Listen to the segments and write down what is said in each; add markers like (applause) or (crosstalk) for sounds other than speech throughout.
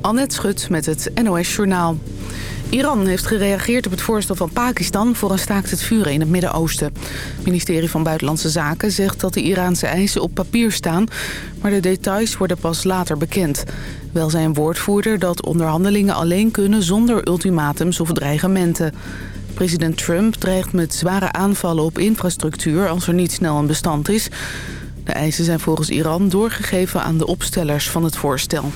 Annette Schut met het NOS Journaal. Iran heeft gereageerd op het voorstel van Pakistan voor een staakt het vuren in het Midden-Oosten. Het ministerie van Buitenlandse Zaken zegt dat de Iraanse eisen op papier staan, maar de details worden pas later bekend. Wel zijn woordvoerder dat onderhandelingen alleen kunnen zonder ultimatums of dreigementen. President Trump dreigt met zware aanvallen op infrastructuur als er niet snel een bestand is. De eisen zijn volgens Iran doorgegeven aan de opstellers van het voorstel.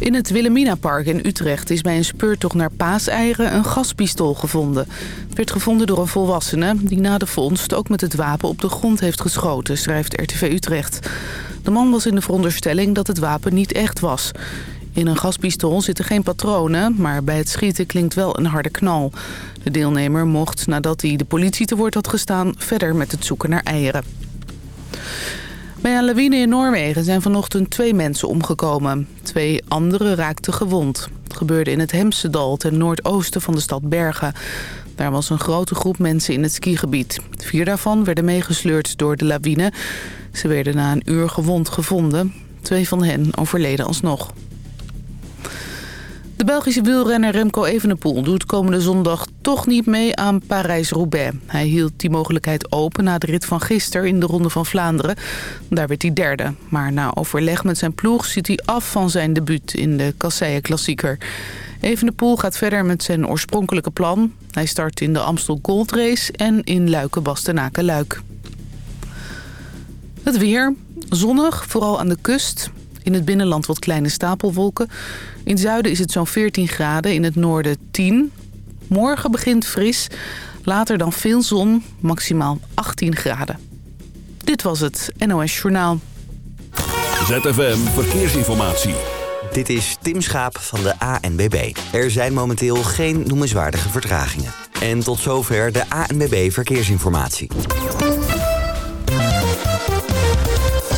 In het Wilhelminapark in Utrecht is bij een speurtocht naar paaseieren een gaspistool gevonden. Het werd gevonden door een volwassene die na de vondst ook met het wapen op de grond heeft geschoten, schrijft RTV Utrecht. De man was in de veronderstelling dat het wapen niet echt was. In een gaspistool zitten geen patronen, maar bij het schieten klinkt wel een harde knal. De deelnemer mocht, nadat hij de politie te woord had gestaan, verder met het zoeken naar eieren. Bij een lawine in Noorwegen zijn vanochtend twee mensen omgekomen. Twee anderen raakten gewond. Het gebeurde in het Hemsedal ten noordoosten van de stad Bergen. Daar was een grote groep mensen in het skigebied. Vier daarvan werden meegesleurd door de lawine. Ze werden na een uur gewond gevonden. Twee van hen overleden alsnog. De Belgische wielrenner Remco Evenepoel doet komende zondag toch niet mee aan Parijs-Roubaix. Hij hield die mogelijkheid open na de rit van gisteren in de Ronde van Vlaanderen. Daar werd hij derde. Maar na overleg met zijn ploeg ziet hij af van zijn debuut in de Kasseien Klassieker. Evenepoel gaat verder met zijn oorspronkelijke plan. Hij start in de Amstel Gold Race en in Luiken-Bastenaken-Luik. Het weer. Zonnig, vooral aan de kust. In het binnenland wat kleine stapelwolken. In het zuiden is het zo'n 14 graden, in het noorden 10. Morgen begint fris, later dan veel zon, maximaal 18 graden. Dit was het NOS Journaal. ZFM Verkeersinformatie. Dit is Tim Schaap van de ANBB. Er zijn momenteel geen noemenswaardige vertragingen. En tot zover de ANBB Verkeersinformatie.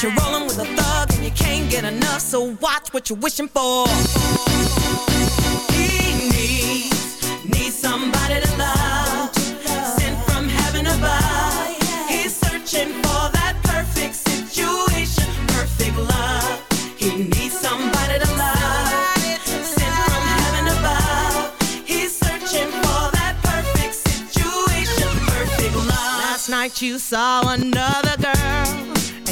But you're rolling with a thug and you can't get enough. So watch what you're wishing for. He needs, needs somebody to love, sent from heaven above. He's searching for that perfect situation perfect love. He needs somebody to love. Sent from heaven above. He's searching for that perfect situation, perfect love. Last night you saw another girl,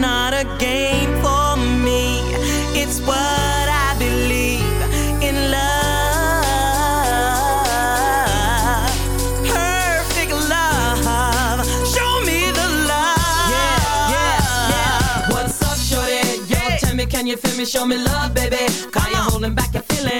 Not a game for That's what I believe in love. Perfect love. Show me the love. Yeah, yeah, yeah. What's up, shorty? Yo, tell me, can you feel me? Show me love, baby. Cause you're holding back your feelings.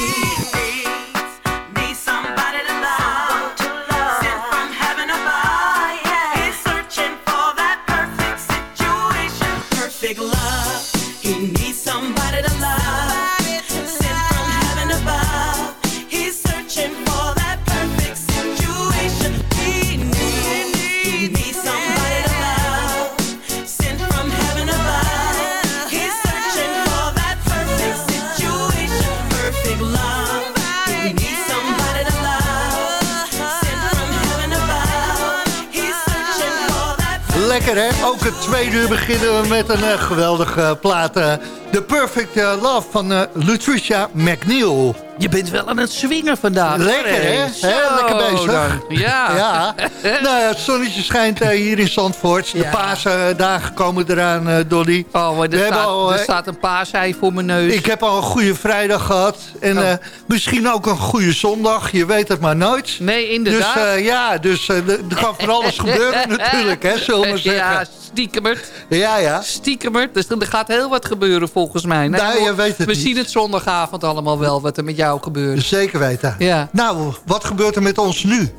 tweede beginnen we met een eh, geweldige plaat. eh, The Perfect eh, Love van eh Lutricia McNeil. Je bent wel aan het swingen vandaag. Lekker hè? Zo Lekker bezig. Ja. (laughs) ja. Nou ja, het zonnetje schijnt eh, hier in Zandvoort. De Ja. paasdagen komen eraan, eh, Dolly. Oh, maar er, We staat, al, er eh, staat een paasei voor mijn neus. Ik heb al een goede vrijdag gehad. En Oh. misschien ook een goede zondag. Je weet het maar nooit. Nee, Dus inderdaad. eh, ja, dus er kan van alles (laughs) gebeuren natuurlijk, hè, zullen we zeggen. Ja, stiekemert. Ja, ja. Stiekemert. Dus er gaat heel wat gebeuren volgens mij. Nou, we- je weet het We niet. zien het zondagavond allemaal wel wat er met jou gebeurt. Zeker weten. Ja. Nou, wat gebeurt er met ons nu?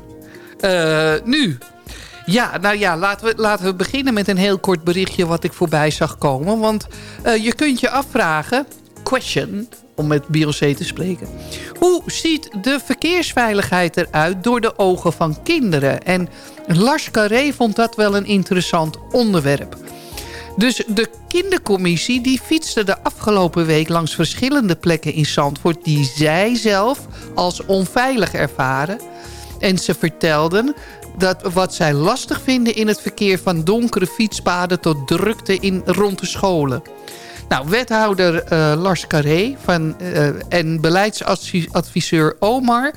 Eh, nu. Ja, nou ja, laten we, laten we beginnen met een heel kort berichtje wat ik voorbij zag komen. Want eh, je kunt je afvragen, question, om met Beyoncé te spreken. Hoe ziet de verkeersveiligheid eruit door de ogen van kinderen? En Lars Carré vond dat wel een interessant onderwerp. Dus de kindercommissie die fietste de afgelopen week langs verschillende plekken in Zandvoort... die zij zelf als onveilig ervaren. En ze vertelden dat wat zij lastig vinden in het verkeer... van donkere fietspaden tot drukte in, rond de scholen. Nou, wethouder eh, Lars Carré van, eh, en beleidsadviseur Omar...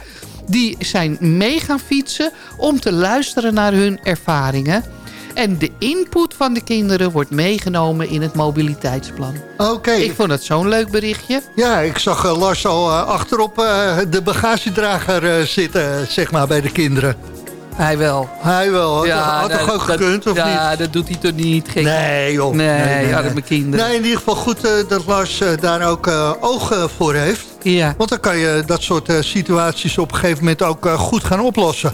die zijn mee gaan fietsen om te luisteren naar hun ervaringen... En de input van de kinderen wordt meegenomen in het mobiliteitsplan. Oké. Ik vond het zo'n leuk berichtje. Ja, ik zag eh, Lars al eh, achterop eh, de bagagedrager eh, zitten, zeg maar, bij de kinderen. Hij wel. Hij wel, had, had dat- toch ook dat- gekund, of ja, niet? dat doet hij toch niet? Gek. Nee, joh. Nee, arme kinderen. Nee, in ieder geval goed dat Lars daar ook oog eh, voor heeft. Ja. Want dan kan je dat soort eh, situaties op een gegeven moment ook eh, goed gaan oplossen.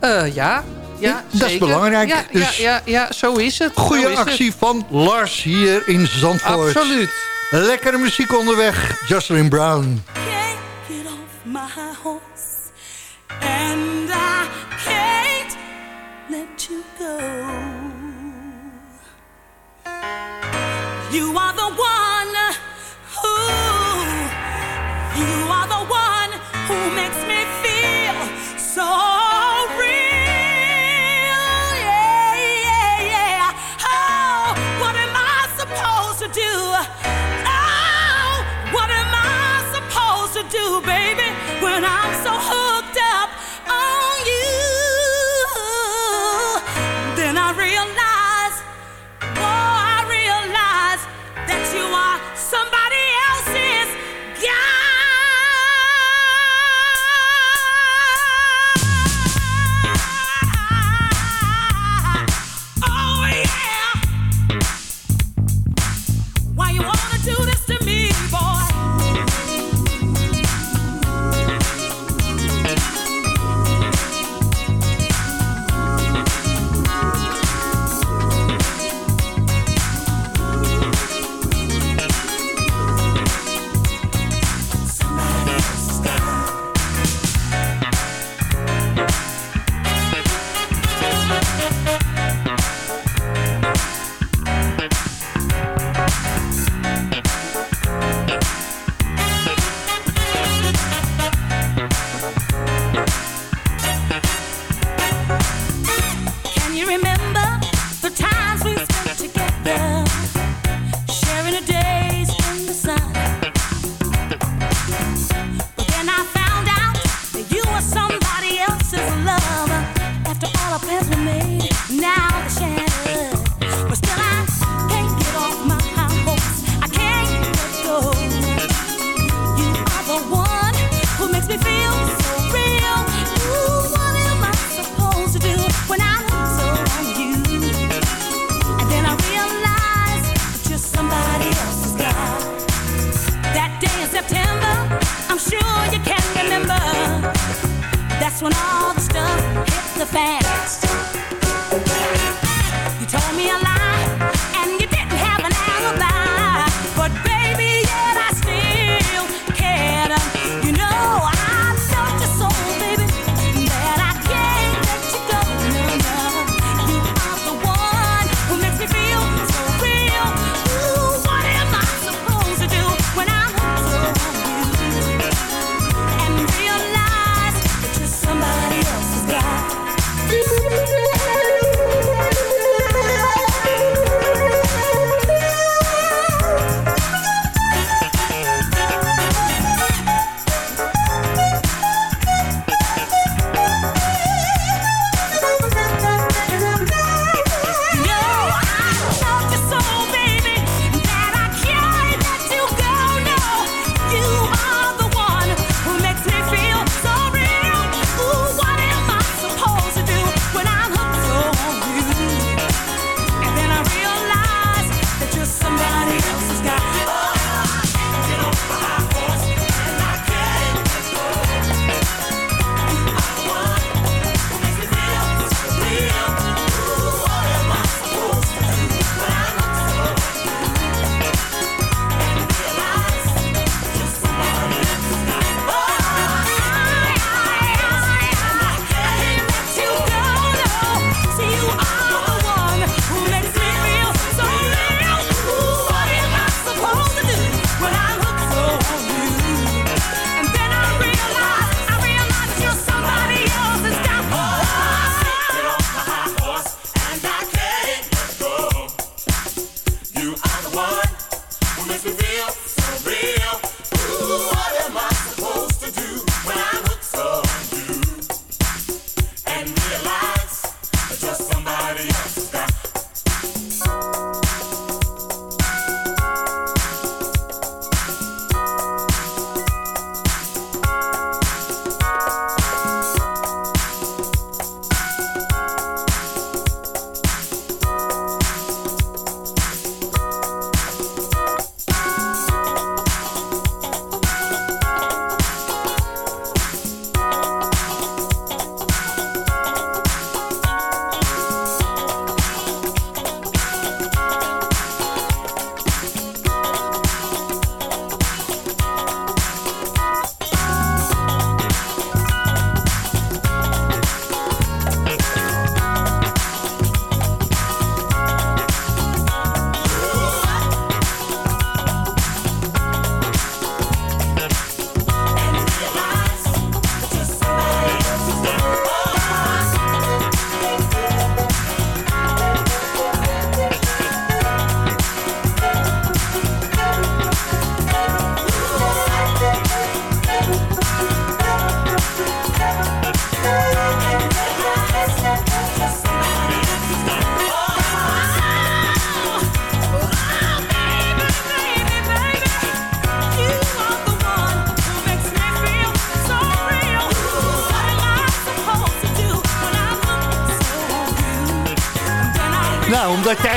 Eh, ja. Ja, Dat is belangrijk, Ja, dus- ja, ja, ja, zo is het. Is actie van Lars hier in Zandvoort. Absoluut. Lekkere muziek onderweg, Jocelyn Brown. can't get off my horse, and I can't let you go. You are the one who, you are the one who makes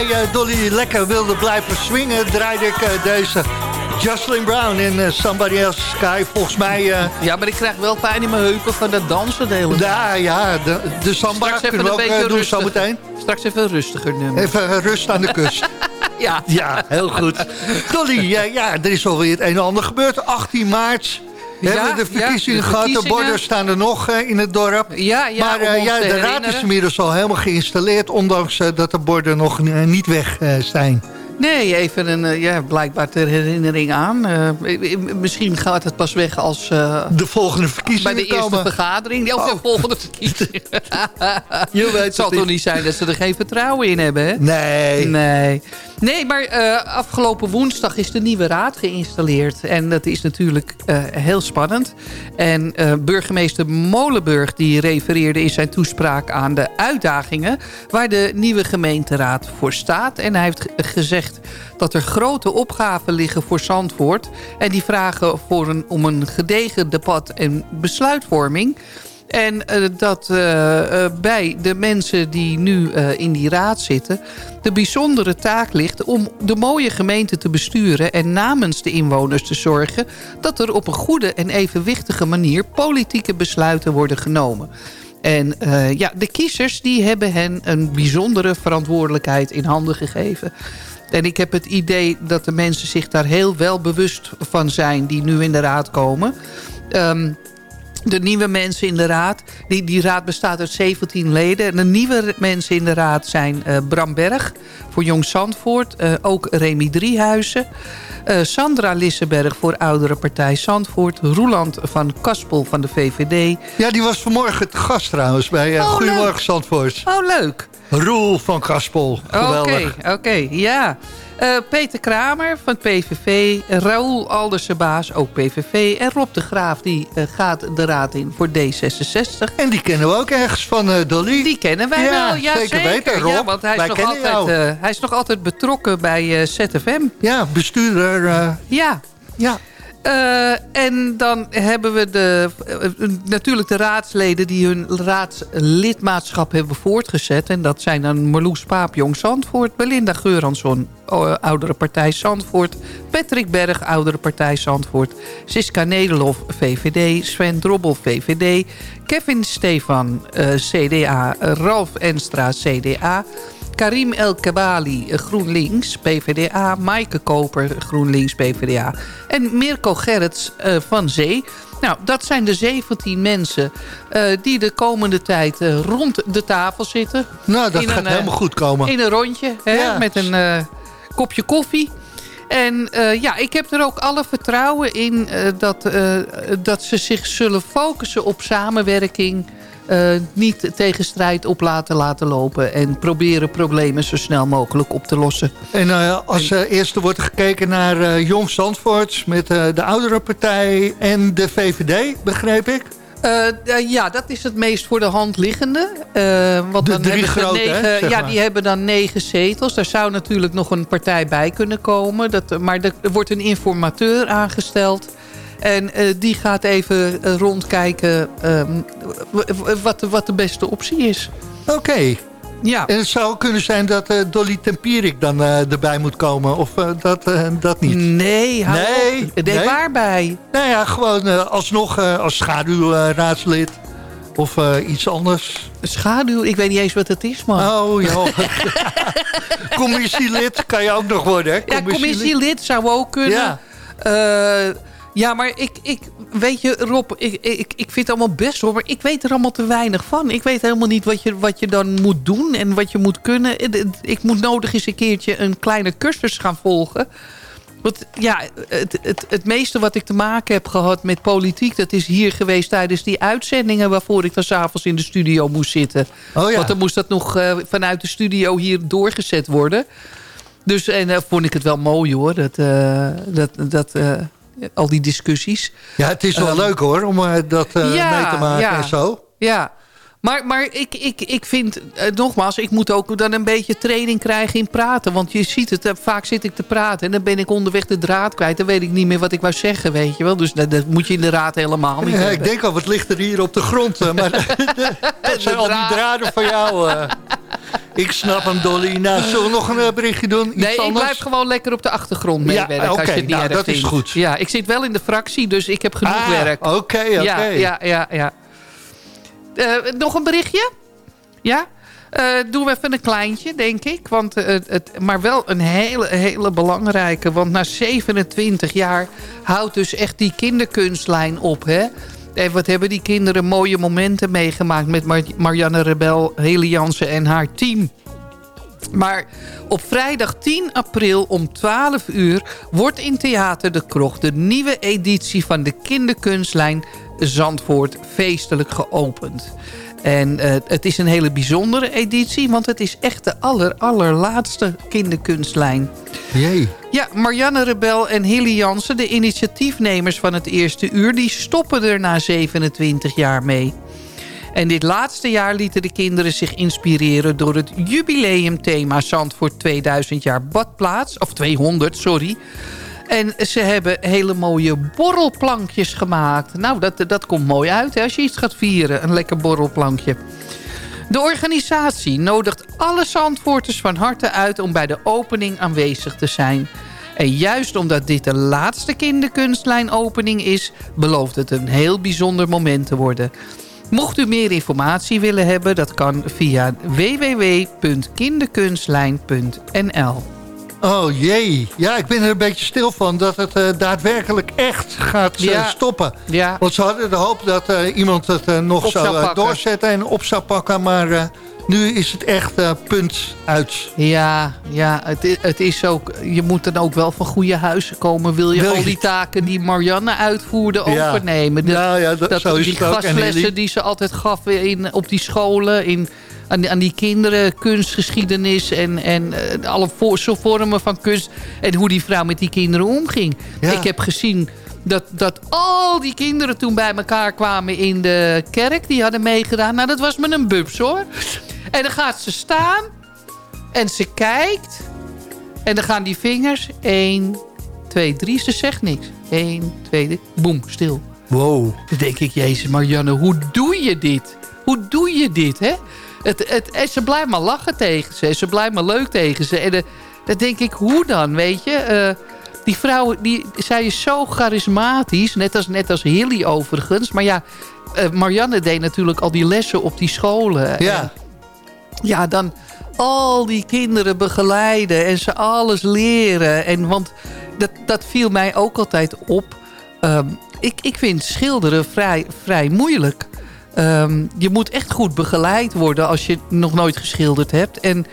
jij, eh, Dolly, lekker wilde blijven swingen... draaide ik eh, deze Jocelyn Brown in eh, Somebody Else Sky. Volgens mij... Ja, maar ik krijg wel pijn in mijn heupen van dat dansen de hele tijd. ja, ja, de, de samba Straks kunnen we ook rustig. zometeen. Straks even rustiger nummer. Even rust aan de kust. (laughs) Ja. Ja, heel goed. Dolly, ja, ja, er is alweer het een en ander gebeurd. 18 maart. We hebben de verkiezingen gehad. De verkiezingen. borden staan er nog eh, in het dorp. Ja, ja, maar eh, ja, de raad is inmiddels al helemaal geïnstalleerd... ondanks eh, dat de borden nog niet weg zijn. Nee, even een, ja, blijkbaar ter herinnering aan. Misschien gaat het pas weg als... De volgende bij verkiezingen de eerste komen. vergadering. Of de Oh. volgende verkiezing. (laughs) Je weet het zal toch niet. niet zijn dat ze er geen vertrouwen in hebben, hè? Nee. Nee. Nee, maar eh, afgelopen woensdag is de nieuwe raad geïnstalleerd. En dat is natuurlijk eh, heel spannend. En eh, burgemeester Molenburg die refereerde in zijn toespraak aan de uitdagingen... waar de nieuwe gemeenteraad voor staat. En hij heeft ge- gezegd dat er grote opgaven liggen voor Zandvoort. En die vragen voor een, om een gedegen debat en besluitvorming... En eh, dat eh, eh, bij de mensen die nu in die raad zitten... de bijzondere taak ligt om de mooie gemeente te besturen... en namens de inwoners te zorgen... dat er op een goede en evenwichtige manier politieke besluiten worden genomen. En ja, de kiezers die hebben hen een bijzondere verantwoordelijkheid in handen gegeven. En ik heb het idee dat de mensen zich daar heel wel bewust van zijn... die nu in de raad komen... Ehm, de nieuwe mensen in de raad. Die, die raad bestaat uit 17 leden. En de nieuwe mensen in de raad zijn eh, Bram Berg voor Jong Zandvoort. eh, ook Remy Driehuizen. eh, Sandra Lissenberg voor Oudere Partij Zandvoort. Roeland van Kaspel van de VVD. Ja, die was vanmorgen te gast trouwens bij Oh, Goedemorgen leuk. Zandvoort. Oh, leuk. Roel van Kaspel. Oké, Geweldig. oké, ja. Eh, Peter Kramer van het PVV, Raoul Aldersebaas, ook PVV... en Rob de Graaf, die eh, gaat de raad in voor D66. En die kennen we ook ergens van eh, Dolly. Die kennen wij Ja, wel, ja zeker weten, Rob. Ja, want hij is, nog altijd, hij is nog altijd betrokken bij ZFM. Ja, bestuurder. Ja. ja. Eh, en dan hebben we de, eh, natuurlijk de raadsleden die hun raadslidmaatschap hebben voortgezet. En dat zijn dan Marloes Paap, Jong Zandvoort. Belinda Geuransson, Oudere Partij Zandvoort. Patrick Berg, Oudere Partij Zandvoort. Siska Nederlof, VVD. Sven Drobbel, VVD. Kevin Stefan, eh, CDA. Ralf Enstra, CDA. Karim El Kabali, GroenLinks, PvdA. Maaike Koper, GroenLinks, PvdA. En Mirko Gerrits eh, van Zee. Nou, dat zijn de 17 mensen eh, die de komende tijd eh, rond de tafel zitten. Nou, dat In gaat een, helemaal goed komen. In een rondje, hè, Ja. met een kopje koffie. En ja, ik heb er ook alle vertrouwen in dat, dat ze zich zullen focussen op samenwerking. Eh, niet tegen strijd op laten laten lopen. En proberen problemen zo snel mogelijk op te lossen. En eh, als eh, eerste wordt gekeken naar Jong Zandvoort... met de oudere partij en de VVD, begreep ik. Ja, dat is het meest voor de hand liggende. Want De dan drie grote, hè, negen, Ja, maar. die hebben dan negen zetels. Daar zou natuurlijk nog een partij bij kunnen komen. Dat, maar er wordt een informateur aangesteld. En eh, die gaat even eh, rondkijken ehm, wat, de- wat de beste optie is. Oké. Ja. En het zou kunnen zijn dat eh, Dolly Tempierik dan erbij moet komen. Of dat, dat niet. Nee, hou Nee, op. Nee, waarbij? Nou ja, gewoon alsnog als schaduwraadslid. of iets anders. Schaduw, ik weet niet eens wat het is, man. Oh, ja. (laughs) Commissielid kan je ook nog worden, hè? Ja, commissielid zou ook kunnen. Ja. Eh, ja, maar ik, ik, weet je, Rob, ik, ik, ik vind het allemaal best hoor, maar ik weet er allemaal te weinig van. Ik weet helemaal niet wat je, wat je dan moet doen en wat je moet kunnen. Ik moet nodig eens een keertje een kleine cursus gaan volgen. Want ja, het, het, het meeste wat ik te maken heb gehad met politiek... dat is hier geweest tijdens die uitzendingen... waarvoor ik dan s'avonds in de studio moest zitten. Oh ja. Want dan moest dat nog eh, vanuit de studio hier doorgezet worden. Dus en uh, vond ik het wel mooi hoor, dat, uh, dat, dat, al die discussies. Ja, het is wel um, leuk hoor, om uh, dat ja, mee te maken en zo. Ja, maar, maar ik, ik, ik vind, nogmaals, ik moet ook dan een beetje training krijgen in praten. Want je ziet het, vaak zit ik te praten en dan ben ik onderweg de draad kwijt. Dan weet ik niet meer wat ik wou zeggen, weet je wel. Dus dat, dat moet je in de raad helemaal niet ja. Ik denk al, wat ligt er hier op de grond? Maar (laughs) (laughs) dat zijn al die draden van jou. Uh. Ik snap hem, Dolly. Nou, zullen we nog een berichtje doen? Iets nee, ik anders? blijf gewoon lekker op de achtergrond meewerken. Ja, okay, als je het niet nou, dat vindt. is goed. Ja, ik zit wel in de fractie, dus ik heb genoeg ah, werk. Oké, okay, oké. Okay. Ja, ja, ja. ja. Uh, nog een berichtje? Ja? Uh, doen we even een kleintje, denk ik. Want, uh, het, maar wel een hele, hele belangrijke. Want na 27 jaar houdt dus echt die kinderkunstlijn op. Hè? En wat hebben die kinderen mooie momenten meegemaakt... met Mar Marianne Rebel, Hele Jansen en haar team. Maar op vrijdag 10 april om 12 uur... wordt in Theater de Krocht de nieuwe editie van de kinderkunstlijn Zandvoort feestelijk geopend. En uh, het is een hele bijzondere editie, want het is echt de aller, allerlaatste kinderkunstlijn. Jee. Ja, Marianne Rebel en Hilly Jansen, de initiatiefnemers van het eerste uur... die stoppen er na 27 jaar mee. En dit laatste jaar lieten de kinderen zich inspireren... door het jubileumthema Zandvoort 2000 jaar badplaats. Of 200, sorry. En ze hebben hele mooie borrelplankjes gemaakt. Nou, dat, dat komt mooi uit hè, als je iets gaat vieren. Een lekker borrelplankje. De organisatie nodigt alle Zandvoorters van harte uit... om bij de opening aanwezig te zijn. En juist omdat dit de laatste kinderkunstlijnopening is... belooft het een heel bijzonder moment te worden. Mocht u meer informatie willen hebben... dat kan via www.kinderkunstlijn.nl Oh jee. Ja, ik ben er een beetje stil van dat het eh, daadwerkelijk echt gaat eh, Ja. stoppen. Ja, Want ze hadden de hoop dat eh, iemand het nog Op zou, doorzetten en op zou pakken. Maar nu is het echt punt uit. ja, ja het, is, het is ook... Je moet dan ook wel van goede huizen komen. Wil je Wil je- al die taken die Marianne uitvoerde Ja. overnemen? De- nou ja, dat, dat, zo is die het ook. En gastlessen Hilly? die ze altijd gaf in, op die scholen... In, aan, die, aan die kinderen, kunstgeschiedenis en, en eh, alle vormen van kunst. En hoe die vrouw met die kinderen omging. Ja. Ik heb gezien dat, dat al die kinderen toen bij elkaar kwamen in de kerk. Die hadden meegedaan. Nou, dat was met een bubs hoor. En dan gaat ze staan en ze kijkt. En dan gaan die vingers. 1, 2, 3. Ze zegt niks. 1, 2, 3. Boem, stil. Wow. Dan denk ik, jezus Marianne, hoe doe je dit? Hoe doe je dit, hè? Het, het, en ze blijft maar lachen tegen ze. Ze blijft maar leuk tegen ze. En eh, dan denk ik, hoe dan, weet je? Eh, die vrouw, die, zij is zo charismatisch. Net als, net als Hilly overigens. Maar ja, eh, Marianne deed natuurlijk al die lessen op die scholen. Ja. En ja, dan al die kinderen begeleiden en ze alles leren. En want dat, dat viel mij ook altijd op. Ehm, ik, ik vind schilderen vrij, vrij moeilijk. Ehm, je moet echt goed begeleid worden als je nog nooit geschilderd hebt. En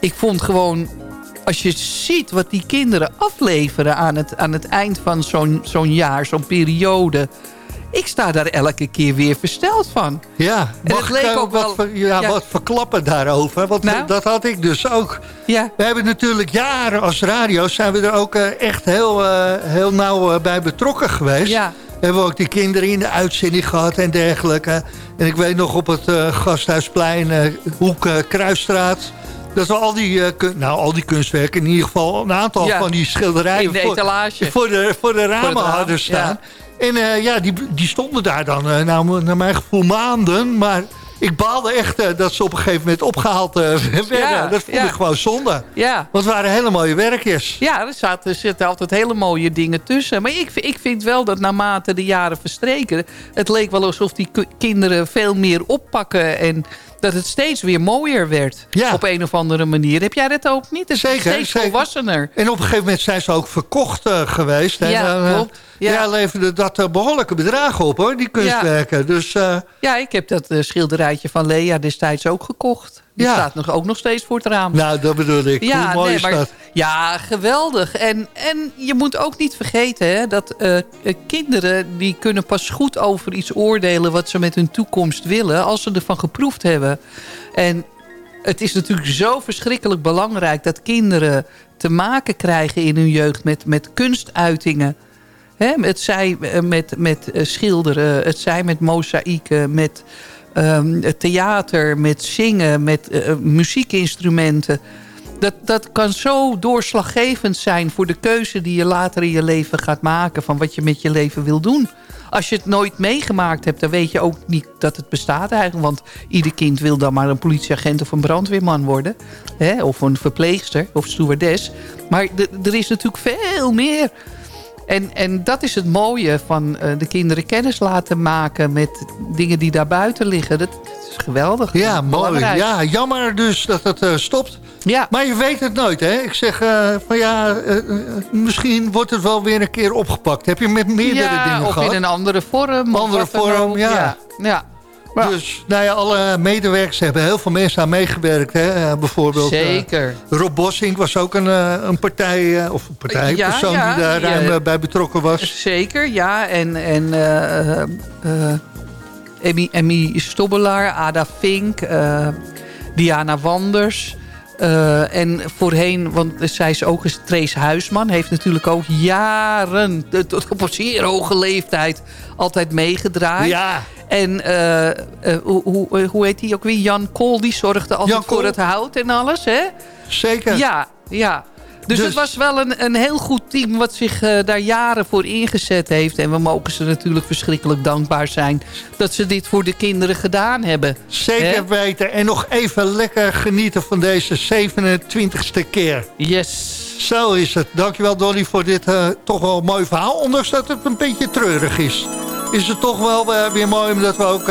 ik vond gewoon, als je ziet wat die kinderen afleveren aan het, aan het eind van zo'n zo'n jaar, zo'n periode. Ik sta daar elke keer weer versteld van. Ja, En het leek ook wat, wel- ver- ja, ja. wat verklappen daarover? Want Nou? dat had ik dus ook. Ja, We hebben natuurlijk jaren als radio... zijn we er ook eh, echt heel, eh, heel nauw eh, bij betrokken geweest. ja. Hebben we ook die kinderen in de uitzending gehad en dergelijke. En ik weet nog op het eh, Gasthuisplein, eh, Hoek eh, Kruisstraat... dat we al die, nou, al die kunstwerken, in ieder geval een aantal Ja. van die schilderijen... In de voor- etalage. Voor de, voor de ramen raam, hadden staan. ja. En ja, die, die stonden daar dan, nou, naar mijn gevoel, maanden. Maar ik baalde echt eh, dat ze op een gegeven moment opgehaald eh, (laughs) werden. Ja, dat vond ja. ik gewoon zonde. ja. Want het waren hele mooie werkjes. Ja, er, zaten, zitten altijd hele mooie dingen tussen. Maar ik, ik vind wel dat naarmate de jaren verstreken... het leek wel alsof die kinderen veel meer oppakken... en dat het steeds weer mooier werd. Ja. Op een of andere manier. Heb jij dat ook niet? Het Zeker, steeds zeker. volwassener. En op een gegeven moment zijn ze ook verkocht eh, geweest. Ja, klopt. Ja. Ja. leverde dat eh, behoorlijke bedragen op, hoor, die kunstwerken. Dus eh, Ja, ik heb dat eh, schilderijtje van Lea destijds ook gekocht. Die Ja. staat nog, ook nog steeds voor het raam. nou, dat bedoel ik. Hoe mooi is maar, dat? ja, geweldig. En, en je moet ook niet vergeten hè, dat kinderen... die kunnen pas goed over iets oordelen... wat ze met hun toekomst willen... als ze ervan geproefd hebben. En het is natuurlijk zo verschrikkelijk belangrijk... dat kinderen te maken krijgen in hun jeugd met, met kunstuitingen. Het zij eh, met, met eh, schilderen, het zij met mozaïeken... met ehm, theater, met zingen, met eh, muziekinstrumenten. Dat, dat kan zo doorslaggevend zijn voor de keuze die je later in je leven gaat maken... van wat je met je leven wil doen. Als je het nooit meegemaakt hebt, dan weet je ook niet dat het bestaat eigenlijk. Want ieder kind wil dan maar een politieagent of een brandweerman worden. Hè? Of een verpleegster of stewardess. Maar er is natuurlijk veel meer... En, en dat is het mooie van eh, de kinderen kennis laten maken met dingen die daarbuiten liggen. Dat, is geweldig. Ja, mooi. Belangrijk. Ja, jammer dus dat het eh, stopt. Ja. Maar je weet het nooit, hè? Ik zeg eh, van ja, misschien wordt het wel weer een keer opgepakt. Heb je met meerdere ja, dingen of gehad? in een andere vorm. of Andere vorm, ja. ja. ja. Ja. Dus nou ja, alle medewerkers hebben heel veel mensen aan meegewerkt. Hè? Eh, bijvoorbeeld eh, Zeker. Rob Bossink was ook een, eh, een partij, of een partij, Ja, persoon ja, die daar ruim bij betrokken was. Zeker, ja. En, en Emmy, Emmy Stobbelaar, Ada Fink, Diana Wanders. Eh, en voorheen, want zij is ook eens Trace Huisman... heeft natuurlijk ook jaren, tot op een zeer hoge leeftijd... altijd meegedraaid. Ja, En eh, eh, hoe, hoe, hoe heet die ook weer? Jan Kool, die zorgde altijd Jan voor Kool. het hout en alles, hè? zeker. Ja, ja. Dus, Dus- het was wel een, een heel goed team wat zich eh, daar jaren voor ingezet heeft. En we mogen ze natuurlijk verschrikkelijk dankbaar zijn... dat ze dit voor de kinderen gedaan hebben. Zeker weten. En nog even lekker genieten van deze 27ste keer. Yes. Zo is het. Dankjewel Dolly voor dit eh, toch wel mooi verhaal. Ondanks dat het een beetje treurig is. Is het toch wel eh, weer mooi omdat we ook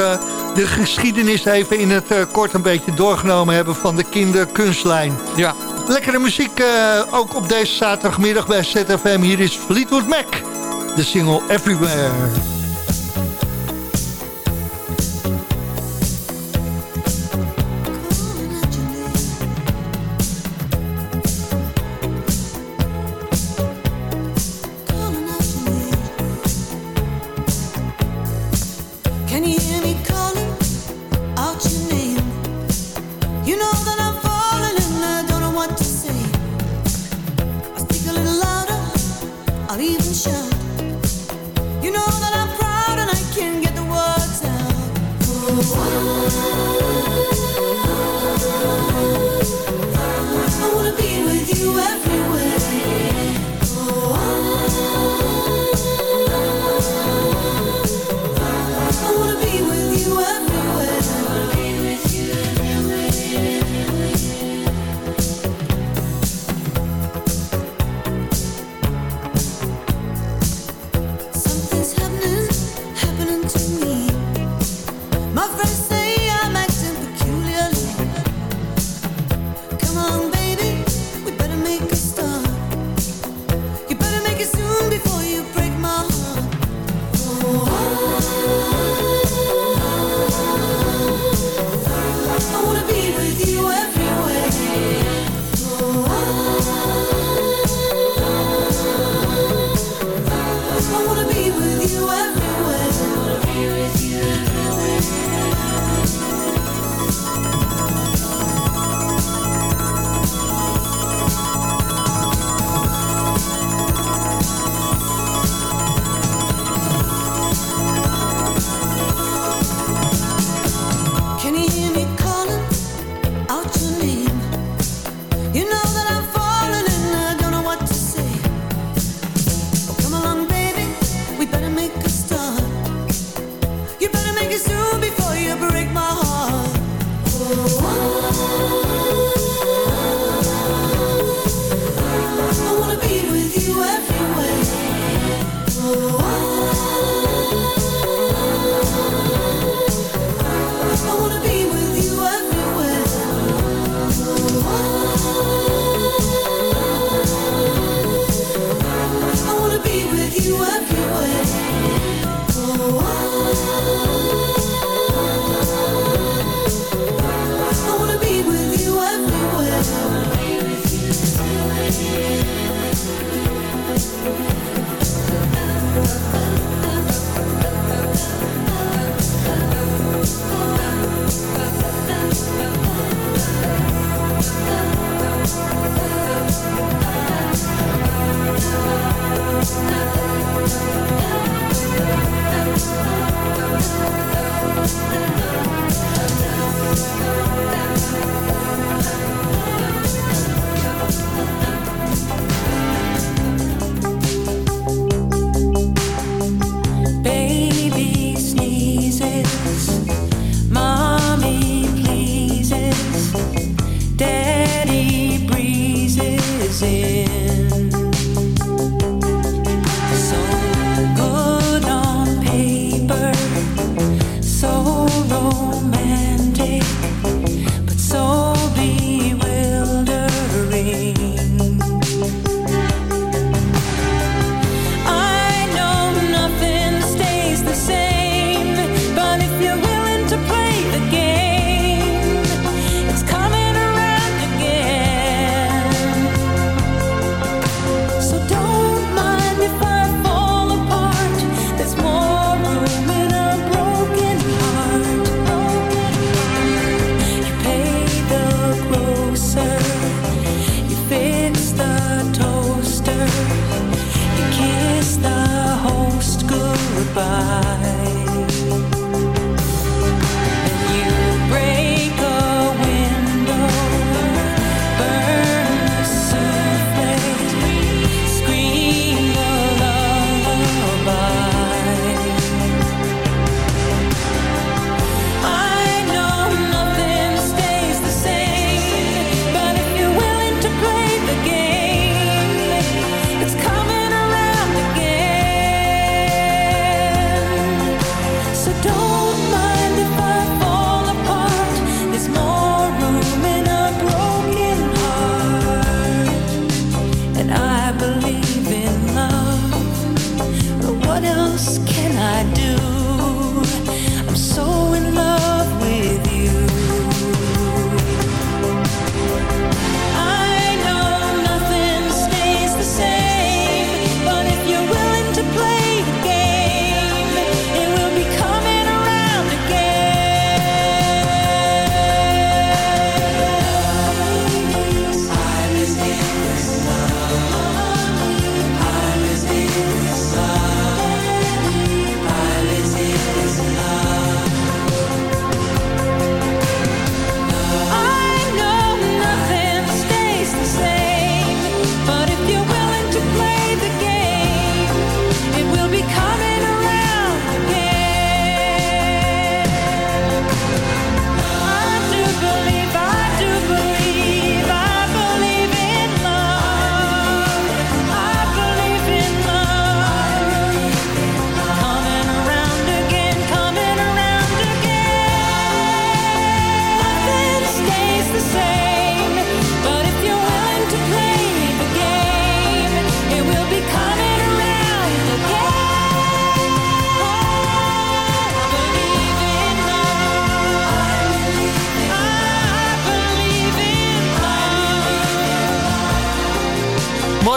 de geschiedenis even in het kort een beetje doorgenomen hebben van de kinderkunstlijn. Ja. Lekkere muziek eh, ook op deze zaterdagmiddag bij ZFM. Hier is Fleetwood Mac. De single Everywhere. Wanna be with you everywhere. by.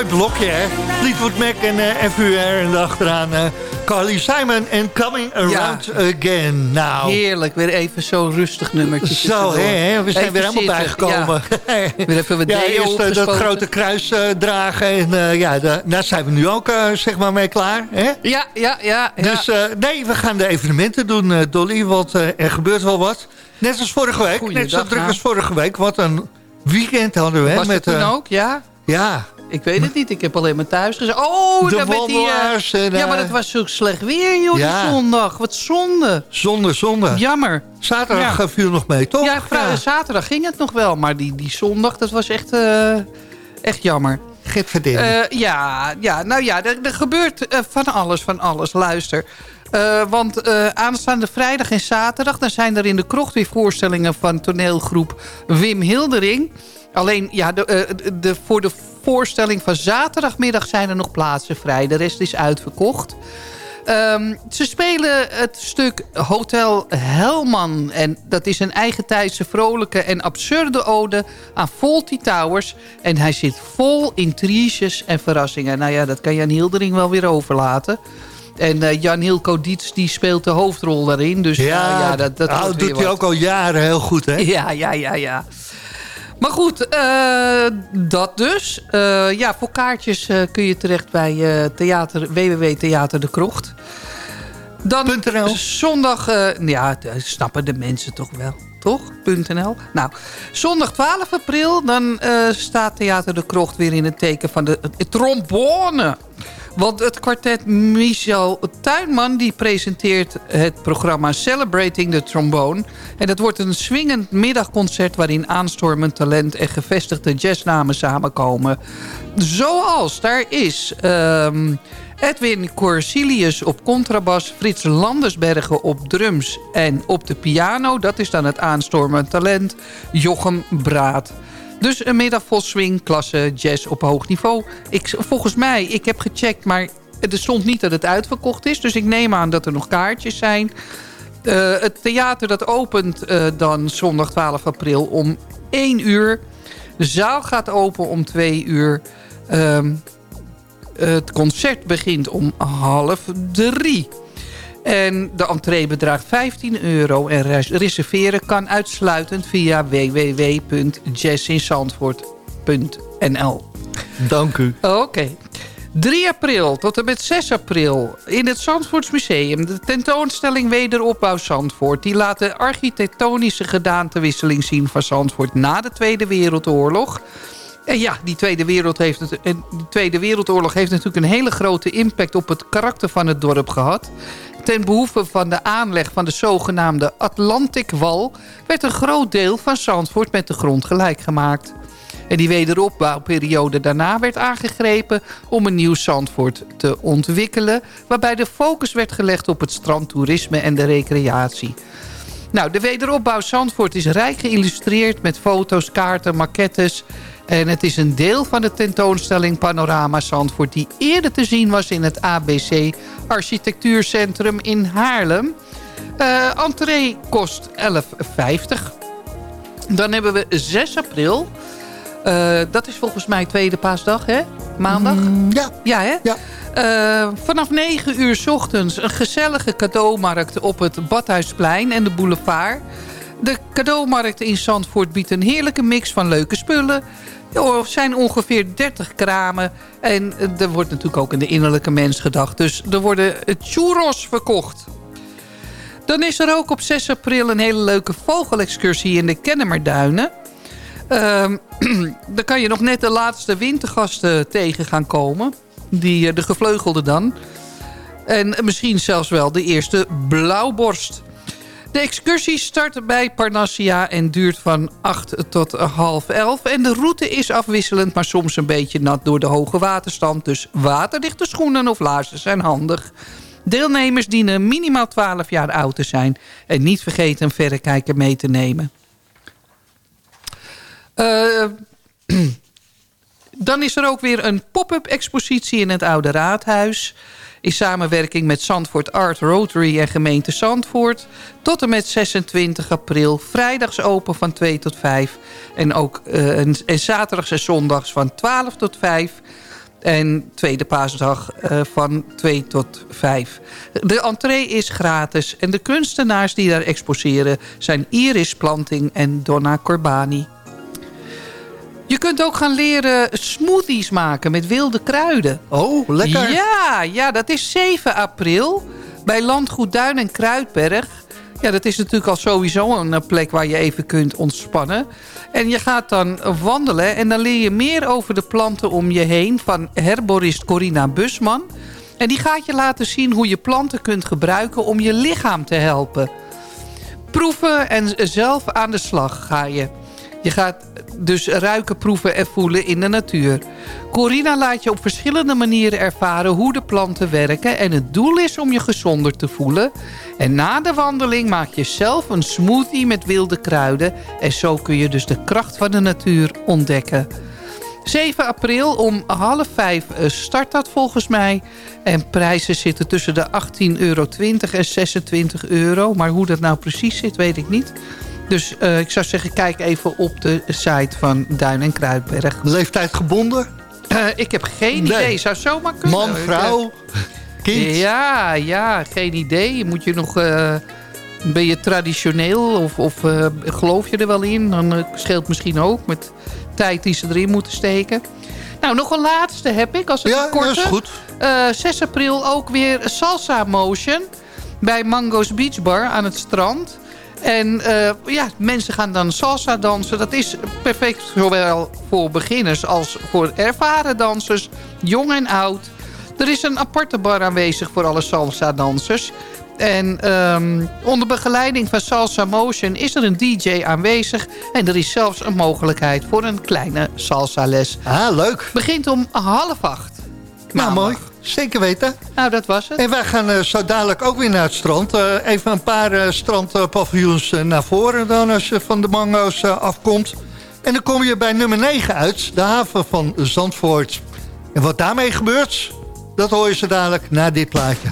Mooi blokje, hè? Fleetwood Mac en eh FUR en achteraan eh, Carly Simon en Coming Around Again. Nou, Heerlijk, weer even zo'n rustig nummertje. zo, hè, we zijn Even weer helemaal bijgekomen. ja. (laughs) Weer even wat ja, eerst eh, dat grote kruis dragen. En ja, da- daar zijn we nu ook zeg maar mee klaar. Hè? Ja, ja, ja. ja. Dus nee, we gaan de evenementen doen, Dolly. Want er gebeurt wel wat. Net als vorige week. net zo druk als vorige week. Wat een weekend hadden we. hè, Was met, toen ook, ja? Ja, Ik weet het niet, ik heb alleen maar thuis gezegd. Oh, De die... eh, wandelaars en, ja, maar eh, het was zo slecht weer, joh, Ja. die zondag. Wat zonde. zonde, zonde. Jammer. Zaterdag Ja. viel nog mee, toch? Ja, zaterdag ging het nog wel, maar die, die zondag, dat was echt, eh, echt jammer. Eh, ja, ja, nou ja, er, er gebeurt van alles, van alles. Luister. Want aanstaande vrijdag en zaterdag... dan zijn er in de krocht weer voorstellingen van toneelgroep Wim Hildering. Alleen, ja, de, eh, de, de- voor de voorstelling van zaterdagmiddag zijn er nog plaatsen vrij. De rest is uitverkocht. Ehm, ze spelen het stuk Hotel Helman. En dat is een eigentijdse, vrolijke en absurde ode aan Faulty Towers. En hij zit vol intriges en verrassingen. Nou ja, dat kan Jan Hildering wel weer overlaten. En eh, Jan Hilco Dietz die speelt de hoofdrol daarin. Dus ja, nou ja, dat, dat nou, weer doet hij ook al jaren heel goed, hè? Ja, ja, ja, ja. Maar goed, eh, dat dus. Eh, ja, voor kaartjes eh, kun je terecht bij theater, www Theater de Krocht. Dan .nl. zondag, ja, snappen de mensen toch wel, toch? .nl. Nou, zondag 12 april, dan staat Theater de Krocht weer in het teken van de, de trombone. Want het kwartet Michel Tuinman die presenteert het programma Celebrating the Trombone. En dat wordt een swingend middagconcert waarin aanstormend talent en gevestigde jazznamen samenkomen. Zoals daar is ehm, Edwin Corsilius op contrabas, Frits Landersbergen op drums en op de piano. Dat is dan het aanstormend talent Jochem Braat. Dus een middag vol swing, klasse, jazz op hoog niveau. Ik, volgens mij, ik heb gecheckt, maar er stond niet dat het uitverkocht is. Dus ik neem aan dat er nog kaartjes zijn. Eh, het theater dat opent eh, dan zondag 12 april om 1 uur. De zaal gaat open om 2 uur. Ehm, het concert begint om half drie. En de entree bedraagt 15 euro. En res- reserveren kan uitsluitend via www.jazzinzandvoort.nl Dank u. Oké. 3 april tot en met 6 april in het Zandvoortsmuseum. De tentoonstelling Wederopbouw Zandvoort. Die laat de architectonische gedaantewisseling zien van Zandvoort na de Tweede Wereldoorlog. En ja, die Tweede, Wereld heeft het, en die Tweede Wereldoorlog heeft natuurlijk een hele grote impact op het karakter van het dorp gehad. Ten behoeve van de aanleg van de zogenaamde Atlantikwal werd een groot deel van Zandvoort met de grond gelijk gemaakt. En die wederopbouwperiode daarna werd aangegrepen om een nieuw Zandvoort te ontwikkelen... waarbij de focus werd gelegd op het strandtoerisme en de recreatie. Nou, de wederopbouw Zandvoort is rijk geïllustreerd met foto's, kaarten, maquettes... En het is een deel van de tentoonstelling Panorama Zandvoort... die eerder te zien was in het ABC Architectuurcentrum in Haarlem. Uh, entree kost 11,50. Dan hebben we 6 april. Uh, dat is volgens mij tweede paasdag, hè? Maandag? Mm, ja. Ja, hè? Ja. Uh, vanaf 9 uur s ochtends een gezellige cadeaumarkt op het Badhuisplein en de boulevard. De cadeaumarkt in Zandvoort biedt een heerlijke mix van leuke spullen. Er zijn ongeveer 30 kramen. En er wordt natuurlijk ook in de innerlijke mens gedacht. Dus er worden churros verkocht. Dan is er ook op 6 april een hele leuke vogelexcursie in de Kennemerduinen. (clears throat) Uh, dan kan je nog net de laatste wintergasten tegen gaan komen. Die, eh, de gevleugelde dan. En misschien zelfs wel de eerste blauwborst. De excursie start bij Parnassia en duurt van 8 tot half 11. En de route is afwisselend, maar soms een beetje nat door de hoge waterstand. Dus waterdichte schoenen of laarzen zijn handig. Deelnemers dienen minimaal 12 jaar oud te zijn. En niet vergeten een verrekijker mee te nemen. Uh, (clears throat) dan is er ook weer een pop-up expositie in het Oude Raadhuis in samenwerking met Zandvoort Art Rotary en gemeente Zandvoort... tot en met 26 april, vrijdags open van 2 tot 5... en ook uh, en, zaterdags en zondags van 12 tot 5... En tweede paasdag uh, van 2 tot 5. De entree is gratis en de kunstenaars die daar exposeren... zijn Iris Planting en Donna Corbani. Je kunt ook gaan leren smoothies maken met wilde kruiden. Oh, lekker. Ja, ja dat is 7 april bij Landgoed Duin en Kruidberg. Ja, dat is natuurlijk al sowieso een eh, plek waar je even kunt ontspannen. En je gaat dan wandelen en dan leer je meer over de planten om je heen... van herborist Corina Busman. En die gaat je laten zien hoe je planten kunt gebruiken om je lichaam te helpen. Proeven en zelf aan de slag ga je. Je gaat dus ruiken, proeven en voelen in de natuur. Corina laat je op verschillende manieren ervaren hoe de planten werken... en het doel is om je gezonder te voelen. En na de wandeling maak je zelf een smoothie met wilde kruiden... en zo kun je dus de kracht van de natuur ontdekken. 7 april om half vijf eh, start dat volgens mij. En prijzen zitten tussen de 18,20 euro en 26 euro. Maar hoe dat nou precies zit, weet ik niet. Dus uh, ik zou zeggen, kijk even op de site van Duin en Kruidberg. Leeftijd gebonden? Uh, ik heb geen nee. idee. Zou zomaar kunnen. Man, vrouw, kind? Ja, ja, geen idee. Moet je nog... Uh, ben je traditioneel of, of geloof je er wel in? Dan scheelt misschien ook met tijd die ze erin moeten steken. Nou, nog een laatste heb ik. Als het ja, een korte. is goed. 6 april ook weer Salsa Motion bij Mango's Beach Bar aan het strand. En uh, ja, mensen gaan dan salsa dansen. Dat is perfect zowel voor beginners als voor ervaren dansers. Jong en oud. Er is een aparte bar aanwezig voor alle salsa dansers. En um, onder begeleiding van Salsa Motion is er een DJ aanwezig. En er is zelfs een mogelijkheid voor een kleine salsa les. Ah, leuk. Begint om half acht. Nou, mooi. Zeker weten. Nou, dat was het. En wij gaan uh, zo dadelijk ook weer naar het strand. Uh, even een paar uh, strandpaviljoens naar voren dan als je van de mango's afkomt. En dan kom je bij nummer 9 uit, de haven van Zandvoort. En wat daarmee gebeurt, dat hoor je zo dadelijk na dit plaatje.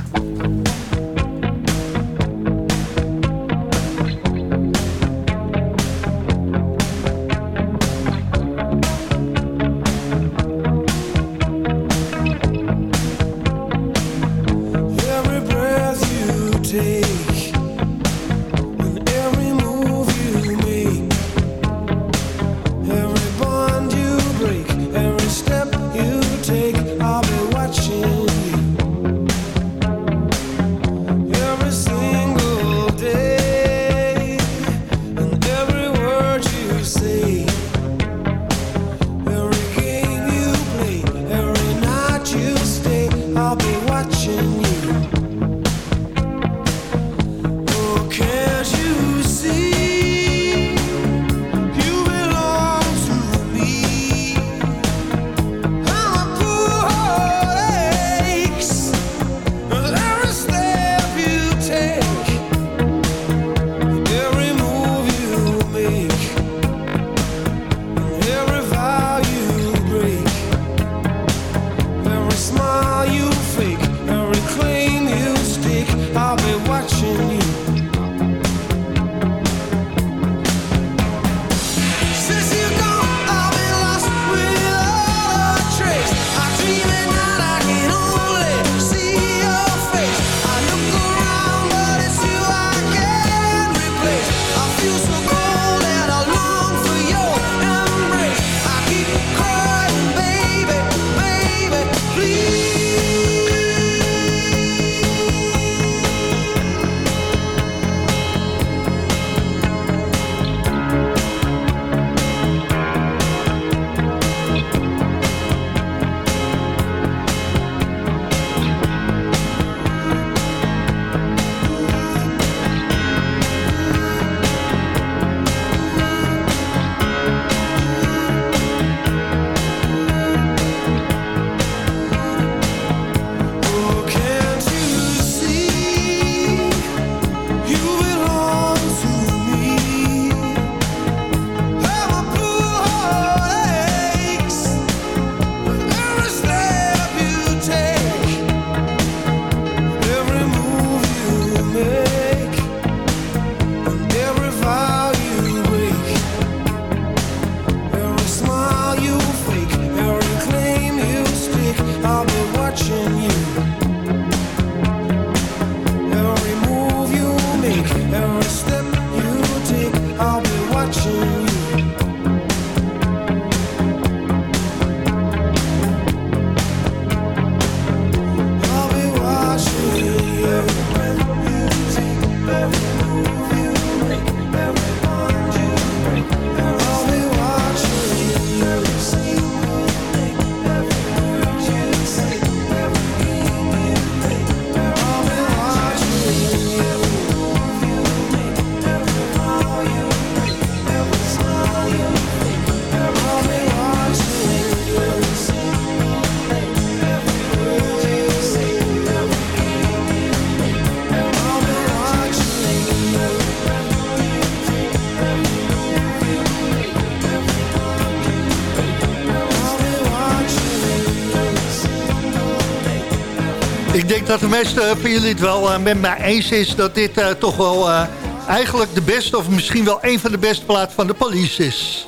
Denk dat de meeste van jullie het wel eh, met mij eens is... dat dit eh, toch wel eh, eigenlijk de beste... of misschien wel een van de beste platen van de police is.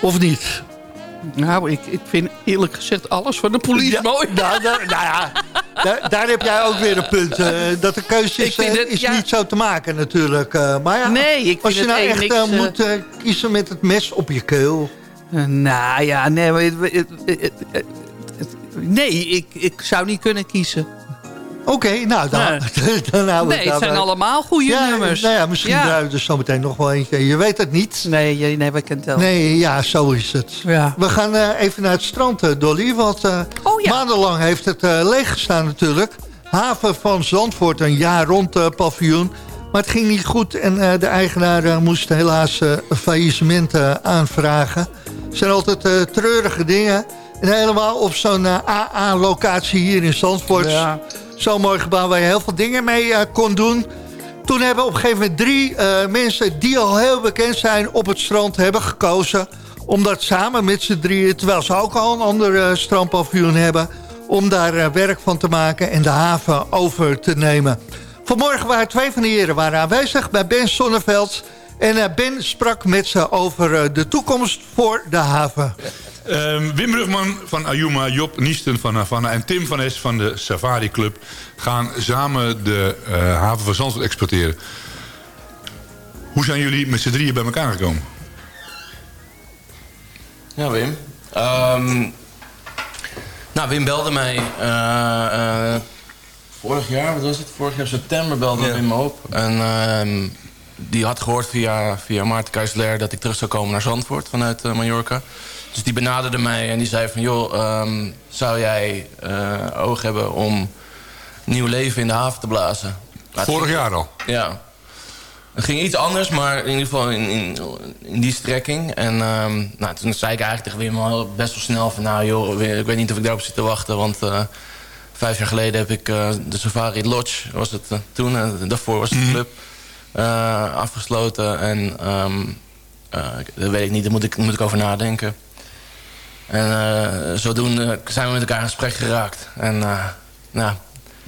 Of niet? Nou, ik, ik vind eerlijk gezegd alles van de politie Ja, mooi. Nou, daar, nou ja, daar, daar heb jij ook weer een punt. dat de keuze Ik is, het- is ja. niet zo te maken natuurlijk. maar ja, Nee, ik vind als je nou echt niks, moet kiezen met het mes op je keel... Nou ja, nee, maar het- nee ik, ik zou niet kunnen kiezen. Oké, nou, dan, (laughs) dan houden we Nee, het zijn allemaal goede ja, nummers. Nou ja, misschien Ja. er zo meteen nog wel eentje. Je weet het niet. Nee, je- nee, we kennen het wel. Nee, ja, zo is het. Ja. We gaan eh, even naar het strand, eh, Dolly. Want eh, Oh, maandenlang heeft het eh leeg gestaan natuurlijk. Haven van Zandvoort, een jaar rond paviljoen. Maar het ging niet goed en de eigenaar moest helaas faillissement aanvragen. Het zijn altijd treurige dingen. En helemaal op zo'n eh, AA-locatie hier in Zandvoort. Ja. Zo'n mooi gebouw waar je heel veel dingen mee eh, kon doen. Toen hebben op een gegeven moment drie eh, mensen die al heel bekend zijn op het strand hebben gekozen. Om dat samen met z'n drieën, terwijl ze ook al een ander eh, strandpaviljoen hebben. Om daar werk van te maken en de haven over te nemen. Vanmorgen waren twee van de heren waren aanwezig bij Ben Sonneveld. En Ben sprak met ze over de toekomst voor de haven. Ehm, Wim Brugman van Ayuma, Job Niesten van Havana en Tim van Es van de Safari Club... gaan samen de eh, haven van Zandvoort exploiteren. Hoe zijn jullie met z'n drieën bij elkaar gekomen? Ja, Wim. Ehm, nou, Wim belde mij eh, eh, vorig jaar, wat was het? Vorig jaar september belde Wim me op. En ehm, die had gehoord via, via Maarten Keisler dat ik terug zou komen naar Zandvoort vanuit Mallorca. Dus die benaderde mij en die zei van... joh, ehm, zou jij eh, oog hebben om nieuw leven in de haven te blazen? Vorig ging- jaar al? Ja. Het ging iets anders, maar in ieder geval in, in, in die strekking. En ehm, nou, toen zei ik eigenlijk tegen Wim al best wel snel van... nou joh, ik weet niet of ik daarop zit te wachten... want eh, vijf jaar geleden heb ik eh, de Safari Lodge, was het toen... en daarvoor was het de club, eh, afgesloten. En ehm, eh, dat weet ik niet, daar moet ik, daar moet ik over nadenken. En eh, zodoende zijn we met elkaar in gesprek geraakt. En eh, nou,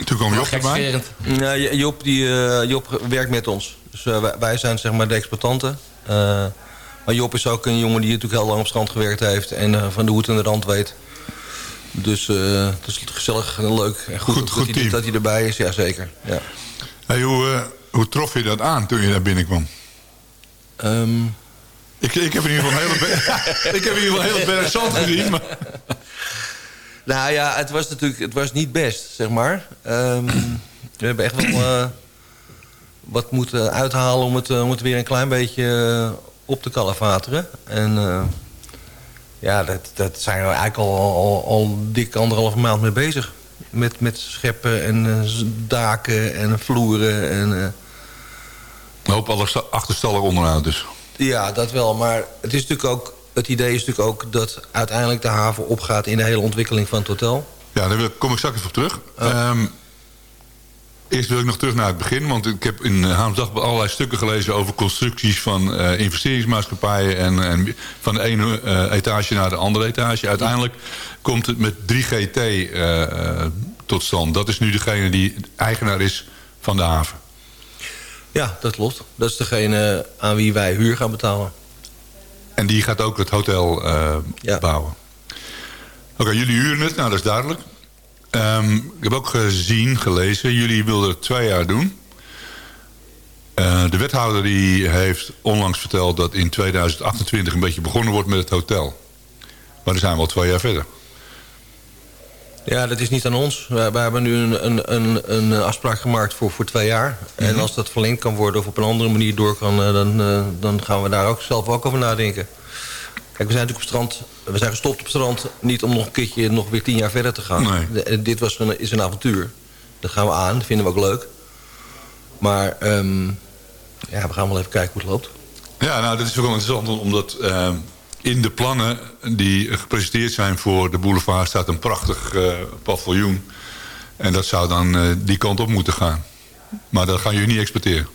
Toen kwam Job erbij. Ja, Job, die, eh, Job werkt met ons. Dus eh, wij, wij zijn zeg maar de exploitanten. Eh, maar Job is ook een jongen die natuurlijk heel lang op strand gewerkt heeft... en eh, van de hoed en de rand weet. Dus eh, het is gezellig en leuk en goed, Goed- dat, goed hij, team. dat hij erbij is. Ja, zeker. Ja. Hey, hoe, eh, hoe trof je dat aan toen je daar binnenkwam? Ehm, Ik, ik heb in ieder geval een hele, (laughs) ik heb in ieder geval een hele berg zand gezien. Maar... (laughs) Nou ja, het was natuurlijk het was niet best, zeg maar. Ehm, (clears throat) we hebben echt wel eh, wat moeten uithalen om het, eh, om het weer een klein beetje eh, op te kalafateren. En ja, dat, dat zijn we eigenlijk al, al, al dik anderhalve maand mee bezig. Met, met scheppen en daken en vloeren. En, Een hoop achterstallig onderhoud dus. Ja, dat wel. Maar het, is natuurlijk ook, het idee is natuurlijk ook dat uiteindelijk de haven opgaat in de hele ontwikkeling van het hotel. Ja, daar kom ik straks even op terug. Ehm, eerst wil ik nog terug naar het begin. Want ik heb in uh, Haams Dagblad allerlei stukken gelezen... over constructies van eh, investeringsmaatschappijen... En, en van de ene eh, etage naar de andere etage. Uiteindelijk komt het met 3GT eh, eh, tot stand. Dat is nu degene die eigenaar is van de haven. Ja, dat klopt. Dat is degene aan wie wij huur gaan betalen. En die gaat ook het hotel eh, bouwen. Oké, jullie huren het, nou dat is duidelijk. Ehm, ik heb ook gezien, gelezen, jullie wilden het twee jaar doen. Eh, de wethouder die heeft onlangs verteld dat in 2028 een beetje begonnen wordt met het hotel. Maar dan zijn we al twee jaar verder. Ja, dat is niet aan ons. Wij, wij hebben nu een, een, een, een afspraak gemaakt voor, voor twee jaar. En als dat verlengd kan worden of op een andere manier door kan... eh, dan, eh, dan gaan we daar ook zelf ook over nadenken. Kijk, we zijn natuurlijk op strand... We zijn gestopt op strand niet om nog een keertje nog weer tien jaar verder te gaan. Nee. De- eh, dit was een, is een avontuur. Dat gaan we aan, dat vinden we ook leuk. Maar ehm, ja, we gaan wel even kijken hoe het loopt. Ja, nou, dat is ook wel interessant, omdat ehm, in de plannen die gepresenteerd zijn voor de boulevard staat een prachtig eh, paviljoen. En dat zou dan eh, die kant op moeten gaan. Maar dat gaan jullie niet exporteren.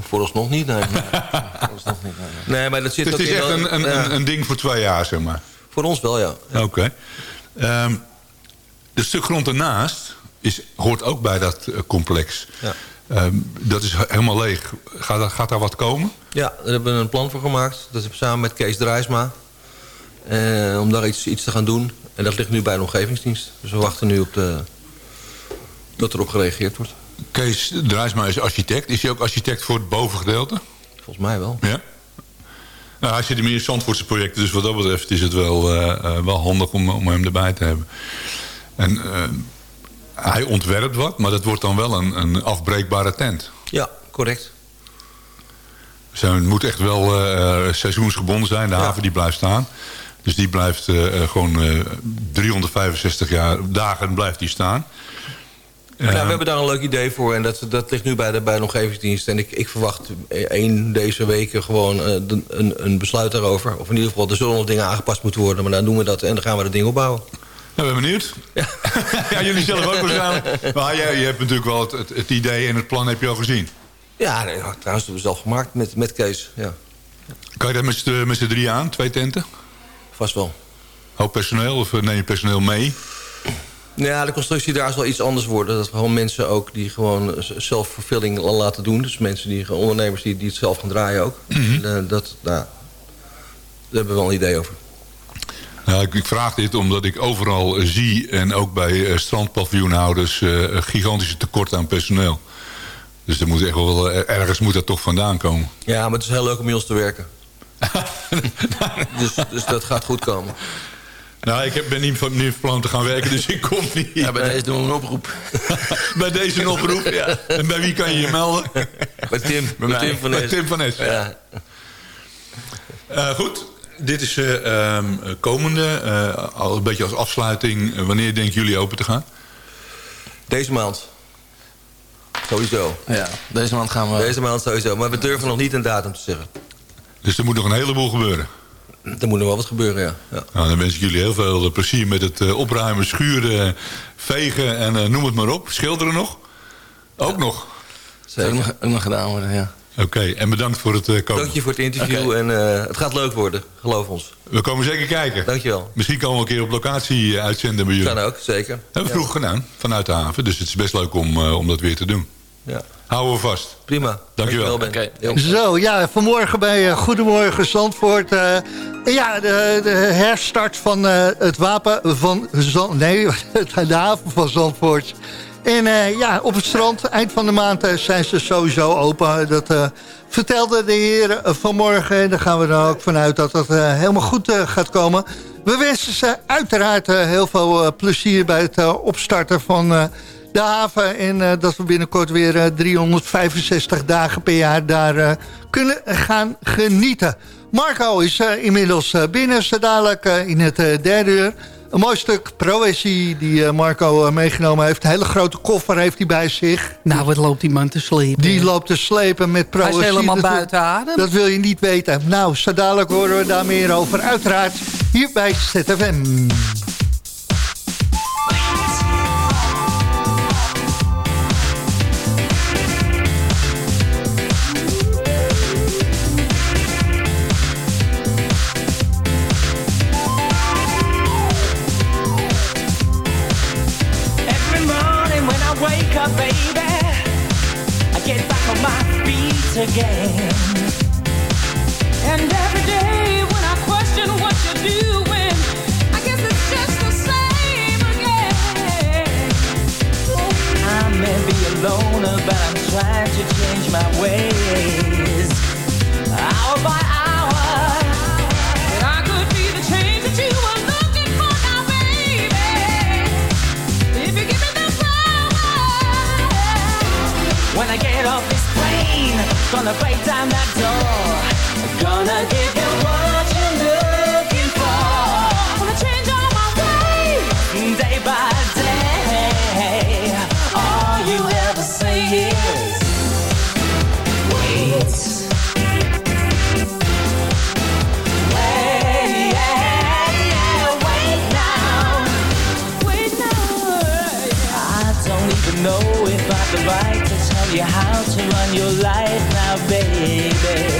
Vooralsnog niet, nee. (laughs) Vooralsnog niet, nee. Nee, maar dat zit Dus ook het is echt wel- een, een, ja. een, een ding voor twee jaar, zeg maar. Voor ons wel, ja. Oké. Ehm, de stuk grond ernaast is, hoort ook bij dat eh, complex. Ja. Ehm, dat is he- helemaal leeg. Gaat, daar- gaat daar wat komen? Ja, daar hebben we een plan voor gemaakt. Dat is samen met Kees Drijsma. Eh, om daar iets, iets te gaan doen. En dat ligt nu bij de omgevingsdienst. Dus we wachten nu op de, dat erop gereageerd wordt. Kees Drijsma is architect. Is hij ook architect voor het bovengedeelte? Volgens mij wel. Ja. Nou, hij zit in meer Zandvoortse projecten, dus wat dat betreft is het wel, eh, eh, wel handig om, om hem erbij te hebben. En hij ontwerpt wat, maar dat wordt dan wel een, een afbreekbare tent. Ja, correct. Dus het moet echt wel eh, seizoensgebonden zijn. De haven die blijft staan. Dus die blijft eh, eh, gewoon eh, 365 jaar, dagen blijft die staan. Nou, Eh, we hebben daar een leuk idee voor. En dat, dat ligt nu bij de, bij de omgevingsdienst. En ik, ik verwacht één deze weken gewoon eh, de- een, een besluit daarover. Of in ieder geval, er zullen nog dingen aangepast moeten worden. Maar dan doen we dat en dan gaan we dat ding opbouwen. Ja, ben benieuwd. (laughs) Ja. jullie zelf ook waarschijnlijk. Maar jij, je hebt natuurlijk wel het, het, het idee en het plan heb je al gezien. Ja, nee, nou, trouwens hebben we zelf gemaakt met, met Kees. Ja, Kan je dat met z'n met z'n drie aan, twee tenten? vast wel. Hoop personeel of eh, neem je personeel mee? Ja, de constructie daar zal iets anders worden. Dat we gewoon mensen ook die gewoon zelfvervulling laten doen. Dus mensen die, ondernemers die, die het zelf gaan draaien ook. Mhm. En, eh, dat, nou, daar hebben we wel een idee over. Nou, ik, ik vraag dit omdat ik overal eh, zie... en ook bij eh, strandpaviljoenhouders... eh, een gigantische tekort aan personeel. Dus er moet echt wel, ergens moet dat toch vandaan komen. Ja, maar het is heel leuk om bij ons te werken. (laughs) dus, dus dat gaat goed komen. Nou, ik ben niet van, niet van plan te gaan werken, dus ik kom niet. Ja, bij deze doen we een oproep. (laughs) bij deze een oproep, ja. En bij wie kan je je melden? Bij Tim. Bij. Tim van. Tim Nes. Ja. Goed, dit is eh, ehm, komende. eh, al een beetje als afsluiting. Eh, wanneer denken jullie open te gaan? Deze maand. Sowieso. Ja, deze maand gaan we... Deze maand sowieso. Maar we durven nog niet een datum te zeggen. Dus er moet nog een heleboel gebeuren. Er moet nog wel wat gebeuren, ja. ja. Nou, dan wens ik jullie heel veel plezier met het eh, opruimen, schuren, vegen en noem het maar op. Schilderen nog? Ook nog. Zou ook nog, ook nog gedaan worden, ja. Oké, en bedankt voor het eh, komen. Dank je voor het interview en eh, het gaat leuk worden, geloof ons. We komen zeker kijken. Dankjewel. Misschien komen we een keer op locatie eh, uitzenden bij jullie. Kan ook, zeker. Hebben we Ja. vroeg gedaan, vanuit de haven. Dus het is best leuk om, eh, om dat weer te doen. Ja. Houden we vast. Prima. Dankjewel. Ben. Zo, ja, vanmorgen bij eh, Goedemorgen Zandvoort. eh, ja, de, de herstart van eh, het wapen van Zand... Nee, (laughs) de haven van Zandvoort. En eh, ja, op het strand, eind van de maand, eh, zijn ze sowieso open. Dat eh, vertelde de heer vanmorgen. En daar gaan we er ook vanuit dat eh, helemaal goed gaat komen. We wensen ze uiteraard heel veel plezier bij het opstarten van... de haven en dat we binnenkort weer eh, 365 dagen per jaar daar kunnen gaan genieten. Marco is inmiddels binnen, zo dadelijk in het derde uur. Een mooi stuk proëzie die eh, Marco eh, meegenomen heeft. Een hele grote koffer heeft hij bij zich. Nou, wat loopt die man te slepen? Die loopt te slepen met Hij is proëzie. helemaal Dat- buiten adem. Dat wil je niet weten. Nou, zo dadelijk horen we daar meer over. Uiteraard hier bij ZFM. My feet again. And every day when I question what you're doing, I guess it's just the same again. I may be a loner, but I'm trying to change my ways. Hour by hour. And I could be the change that you looking for now, baby. If you give me the power. When I get off plane, gonna break down that door. Gonna give you what your life now, baby.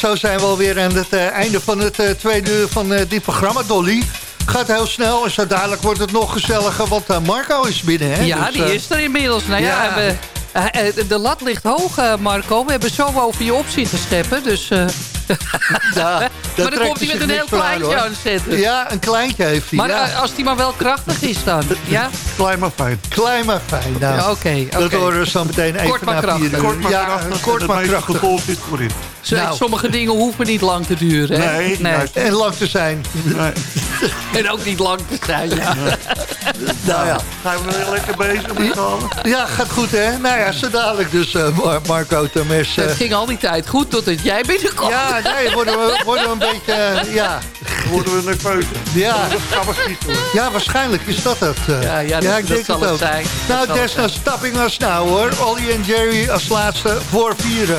Zo, zijn we alweer aan het eh, einde van het eh, tweede uur van eh, dit programma, Dolly. Gaat heel snel en zo dadelijk wordt het nog gezelliger, want Marco is binnen, hè? Ja, Dus, die is er inmiddels. Nou ja, ja. we- de lat ligt hoog, Marco. We hebben zo over je op zitten scheppen, dus... eh, (laughs) ja, maar dan komt hij met een heel aan, kleintje hoor. aanzetten. Ja, een kleintje heeft hij. Maar ja. als die maar wel krachtig is dan, (laughs) ja? Klein maar fijn. Klein maar fijn. Nou, Ja, Oké, Dat horen we zo meteen even Kort maar na vier krachtig. uur. Kort maar ja, krachtig. kort maar het meeste krachtig. gevolg zit voorin. Zo- Nou. Sommige dingen hoeven niet lang te duren. Hè? Nee, juist. En lang te zijn. (laughs) En ook niet lang te zijn. Ja. Nou ja. Zijn we weer lekker bezig met z'n allen? Ja, gaat goed hè. Nou ja, zo dadelijk dus uh, Mar- Marco Temes. Het ging al die tijd goed totdat jij binnenkwam. Ja, nee, worden we, worden we een beetje, eh, ja. Worden we nerveus? Ja. Dat gaan we schieten. Ja, waarschijnlijk is dat het. eh. Ja, ja, dat- ik dat denk zal het ook. zijn. Nou, zal het Des no stopping us now hoor. Ollie en Jerry als laatste voor vieren.